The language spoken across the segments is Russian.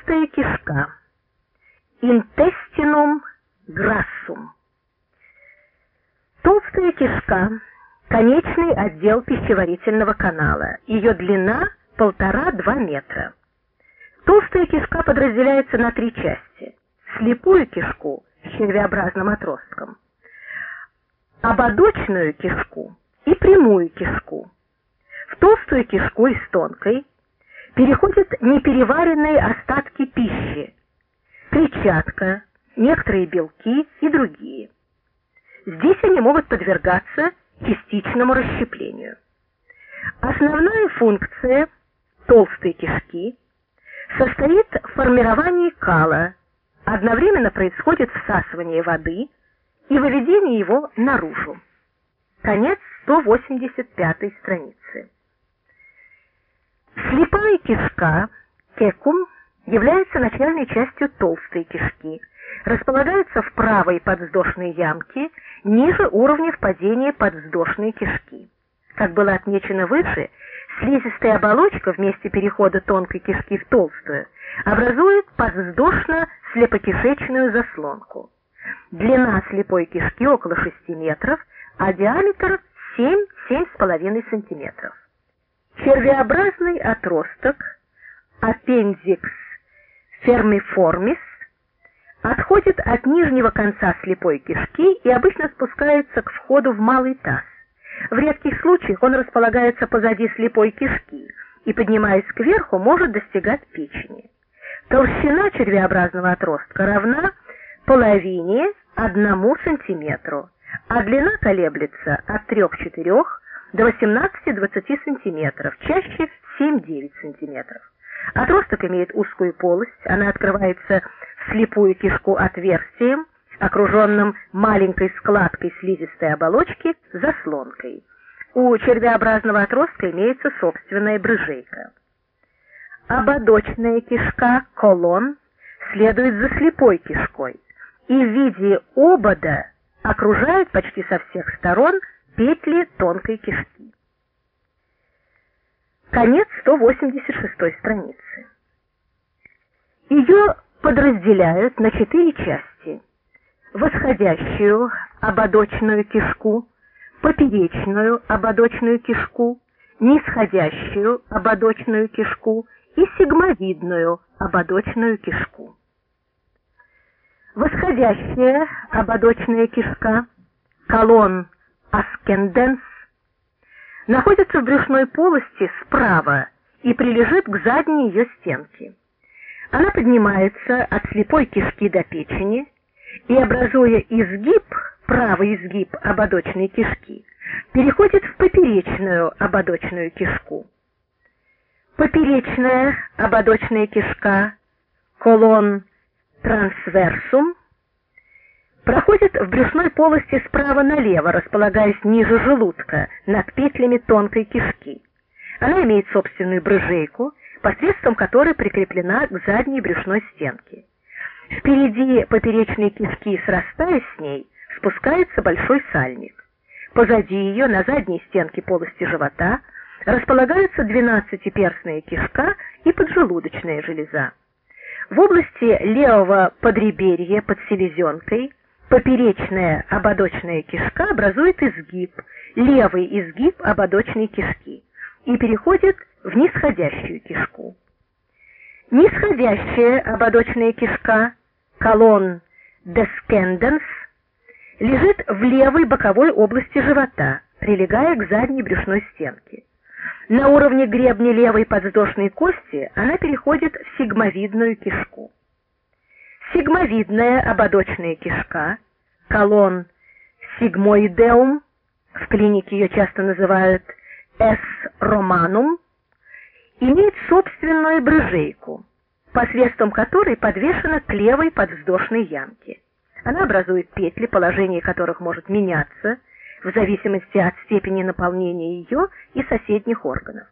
Толстая кишка. Intestinum grassum. Толстая кишка – конечный отдел пищеварительного канала. Ее длина – полтора-два метра. Толстая кишка подразделяется на три части. Слепую кишку с червеобразным отростком, ободочную кишку и прямую кишку. В толстую кишку из тонкой переходят непереваренные остатки пищи, клетчатка, некоторые белки и другие. Здесь они могут подвергаться частичному расщеплению. Основная функция толстой кишки состоит в формировании кала. Одновременно происходит всасывание воды и выведение его наружу. Конец 185 страницы. Слепая кишка, кекум, является начальной частью толстой кишки, располагается в правой подвздошной ямке ниже уровня впадения подвздошной кишки. Как было отмечено выше, слизистая оболочка в месте перехода тонкой кишки в толстую образует подвздошно-слепокишечную заслонку. Длина слепой кишки около 6 метров, а диаметр 7-7,5 сантиметров. Червеобразный отросток аппендикс фермиформис отходит от нижнего конца слепой кишки и обычно спускается к входу в малый таз. В редких случаях он располагается позади слепой кишки и, поднимаясь кверху, может достигать печени. Толщина червеобразного отростка равна половине одному сантиметру, а длина колеблется от 3-4 до 18-20 сантиметров, чаще 7-9 сантиметров. Отросток имеет узкую полость, она открывается в слепую кишку отверстием, окруженным маленькой складкой слизистой оболочки, заслонкой. У червеобразного отростка имеется собственная брыжейка. Ободочная кишка, колон, следует за слепой кишкой и в виде обода окружает почти со всех сторон петли тонкой кишки. Конец 186 страницы. Ее подразделяют на четыре части. Восходящую ободочную кишку, поперечную ободочную кишку, нисходящую ободочную кишку и сигмовидную ободочную кишку. Восходящая ободочная кишка, колон аскенденс, находится в брюшной полости справа и прилежит к задней ее стенке. Она поднимается от слепой кишки до печени и, образуя изгиб, правый изгиб ободочной кишки, переходит в поперечную ободочную кишку. Поперечная ободочная кишка, колон трансверсум, проходит в брюшной полости справа налево, располагаясь ниже желудка, над петлями тонкой кишки. Она имеет собственную брыжейку, посредством которой прикреплена к задней брюшной стенке. Впереди поперечной кишки, срастаясь с ней, спускается большой сальник. Позади ее, на задней стенке полости живота, располагаются двенадцатиперстная кишка и поджелудочная железа. В области левого подреберья под селезенкой поперечная ободочная кишка образует изгиб, левый изгиб ободочной кишки и переходит в нисходящую кишку. Нисходящая ободочная кишка, колон дескенденс, лежит в левой боковой области живота, прилегая к задней брюшной стенке. На уровне гребня левой подвздошной кости она переходит в сигмовидную кишку. Сигмовидная ободочная кишка, колон сигмоидеум, в клинике ее часто называют S романум, имеет собственную брыжейку, посредством которой подвешена к левой подвздошной ямке. Она образует петли, положение которых может меняться в зависимости от степени наполнения ее и соседних органов.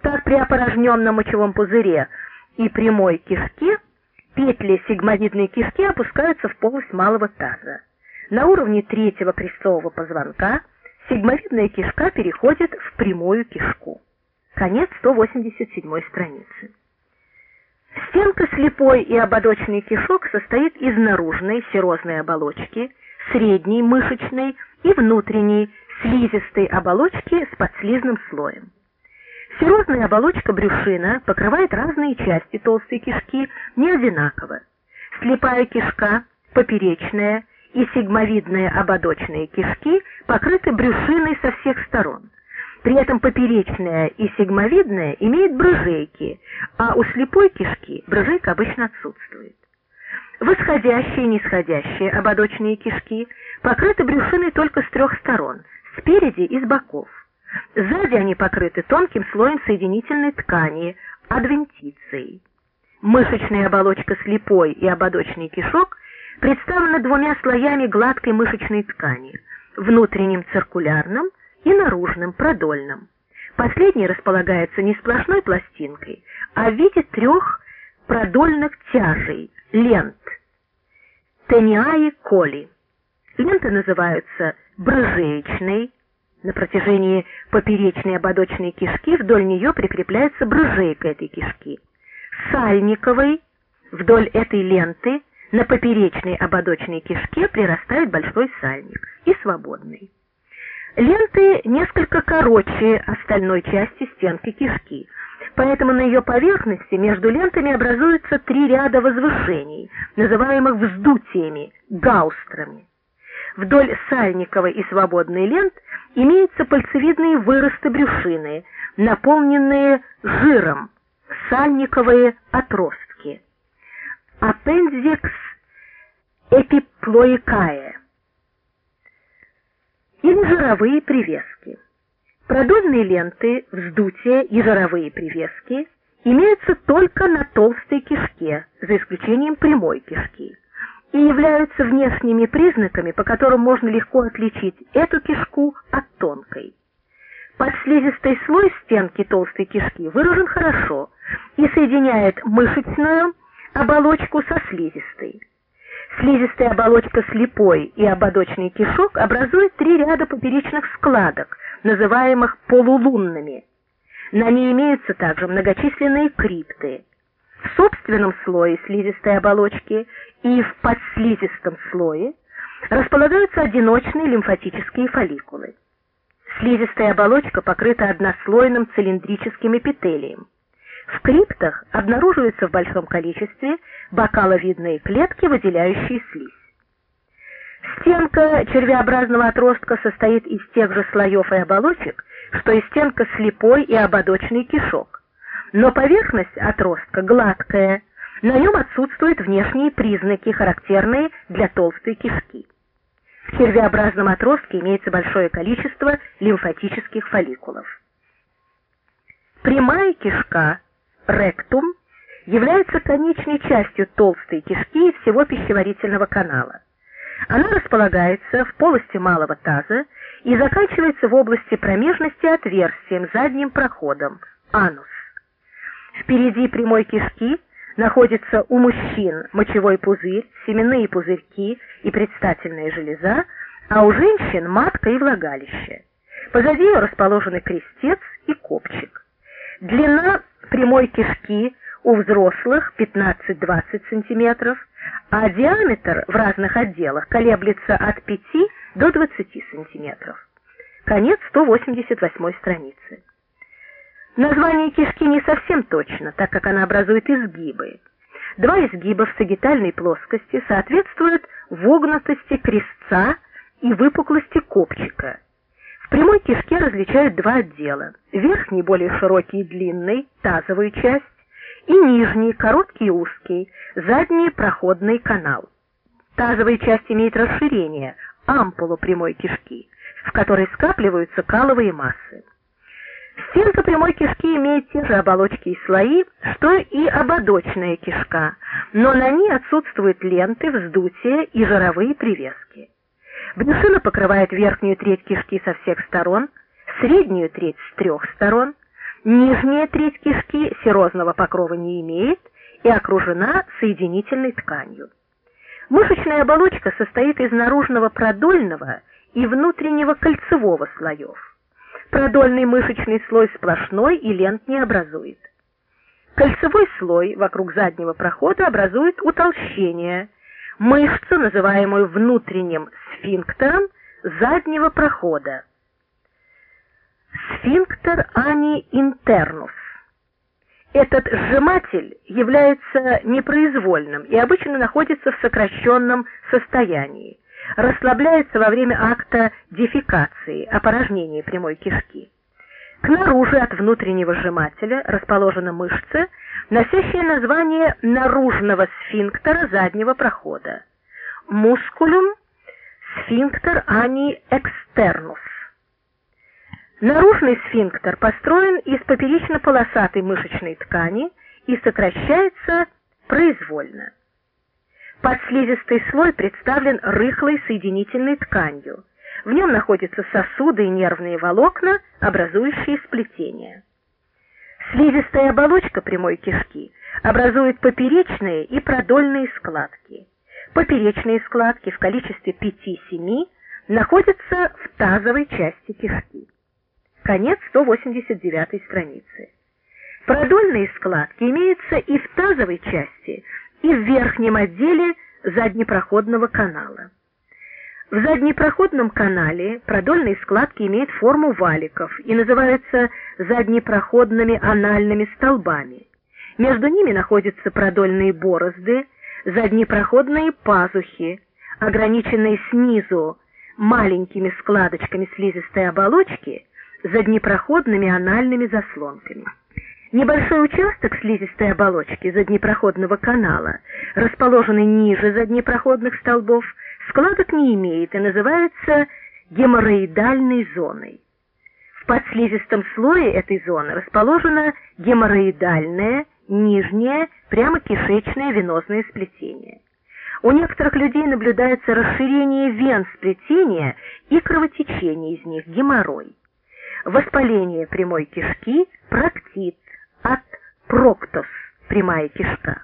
Так при опорожненном мочевом пузыре и прямой кишке петли сигмовидной кишки опускаются в полость малого таза. На уровне третьего крестового позвонка сигмовидная кишка переходит в прямую кишку. Конец 187 страницы. Стенка слепой и ободочный кишок состоит из наружной серозной оболочки, средней мышечной и внутренней слизистой оболочки с подслизным слоем. Серозная оболочка брюшина покрывает разные части толстой кишки не одинаково. Слепая кишка, поперечная и сигмовидные ободочные кишки покрыты брюшиной со всех сторон. При этом поперечная и сигмовидная имеют брыжейки, а у слепой кишки брыжейка обычно отсутствует. Восходящие и нисходящие ободочные кишки покрыты брюшиной только с трех сторон, спереди и с боков. Сзади они покрыты тонким слоем соединительной ткани, адвентицией. Мышечная оболочка слепой и ободочный кишок представлена двумя слоями гладкой мышечной ткани, внутренним циркулярным и наружным продольным. Последний располагается не сплошной пластинкой, а в виде трех продольных тяжей, лент, тениаи коли. Ленты называются брыжеечной, на протяжении поперечной ободочной кишки вдоль нее прикрепляется брыжейка этой кишки. Сальниковой вдоль этой ленты на поперечной ободочной кишке прирастает большой сальник и свободный. Ленты несколько короче остальной части стенки кишки, поэтому на ее поверхности между лентами образуются три ряда возвышений, называемых вздутиями, гаустрами. Вдоль сальниковой и свободной лент имеются пальцевидные выросты брюшины, наполненные жиром, сальниковые отростки. Аппендикс эпиплоикае или жировые привески. Продольные ленты, вздутия и жировые привески имеются только на толстой кишке, за исключением прямой кишки и являются внешними признаками, по которым можно легко отличить эту кишку от тонкой. Подслизистый слой стенки толстой кишки выражен хорошо и соединяет мышечную оболочку со слизистой. Слизистая оболочка слепой и ободочный кишок образует три ряда поперечных складок, называемых полулунными. На ней имеются также многочисленные крипты. В собственном слое слизистой оболочки и в подслизистом слое располагаются одиночные лимфатические фолликулы. Слизистая оболочка покрыта однослойным цилиндрическим эпителием. В криптах обнаруживаются в большом количестве бокаловидные клетки, выделяющие слизь. Стенка червеобразного отростка состоит из тех же слоев и оболочек, что и стенка слепой и ободочный кишок. Но поверхность отростка гладкая, на нем отсутствуют внешние признаки, характерные для толстой кишки. В червеобразном отростке имеется большое количество лимфатических фолликулов. Прямая кишка, ректум, является конечной частью толстой кишки и всего пищеварительного канала. Она располагается в полости малого таза и заканчивается в области промежности отверстием, задним проходом, анус. Впереди прямой кишки находится у мужчин мочевой пузырь, семенные пузырьки и предстательная железа, а у женщин матка и влагалище. Позади ее расположены крестец и копчик. Длина прямой кишки у взрослых 15-20 см, а диаметр в разных отделах колеблется от 5 до 20 см. Конец 188 страницы. Название кишки не совсем точно, так как она образует изгибы. Два изгиба в сагитальной плоскости соответствуют вогнутости крестца и выпуклости копчика. В прямой кишке различают два отдела. Верхний более широкий и длинный, тазовую часть, и нижний, короткий и узкий, задний проходный канал. Тазовая часть имеет расширение, ампулу прямой кишки, в которой скапливаются каловые массы. Стенка прямой кишки имеет те же оболочки и слои, что и ободочная кишка, но на ней отсутствуют ленты, вздутия и жировые привески. Брюшина покрывает верхнюю треть кишки со всех сторон, среднюю треть с трех сторон, нижняя треть кишки серозного покрова не имеет и окружена соединительной тканью. Мышечная оболочка состоит из наружного продольного и внутреннего кольцевого слоев. Продольный мышечный слой сплошной и лент не образует. Кольцевой слой вокруг заднего прохода образует утолщение, мышцу, называемую внутренним сфинктером заднего прохода. Сфинктер ани интернус. Этот сжиматель является непроизвольным и обычно находится в сокращенном состоянии. Расслабляется во время акта дефекации, опорожнения прямой кишки. К наружу от внутреннего сжимателя расположена мышца, носящая название наружного сфинктера заднего прохода. Мускулум сфинктер ани экстернус. Наружный сфинктер построен из поперечно-полосатой мышечной ткани и сокращается произвольно. Подслизистый слой представлен рыхлой соединительной тканью. В нем находятся сосуды и нервные волокна, образующие сплетения. Слизистая оболочка прямой кишки образует поперечные и продольные складки. Поперечные складки в количестве 5-7 находятся в тазовой части кишки. Конец 189 страницы. Продольные складки имеются и в тазовой части, и в верхнем отделе заднепроходного канала. В заднепроходном канале продольные складки имеют форму валиков и называются заднепроходными анальными столбами. Между ними находятся продольные борозды, заднепроходные пазухи, ограниченные снизу маленькими складочками слизистой оболочки – заднепроходными анальными заслонками. Небольшой участок слизистой оболочки заднепроходного канала, расположенный ниже заднепроходных столбов, складок не имеет и называется геморроидальной зоной. В подслизистом слое этой зоны расположено геморроидальное, нижнее, прямокишечное венозное сплетение. У некоторых людей наблюдается расширение вен сплетения и кровотечение из них, геморрой воспаление прямой кишки, проктит, от проктос, прямая кишка.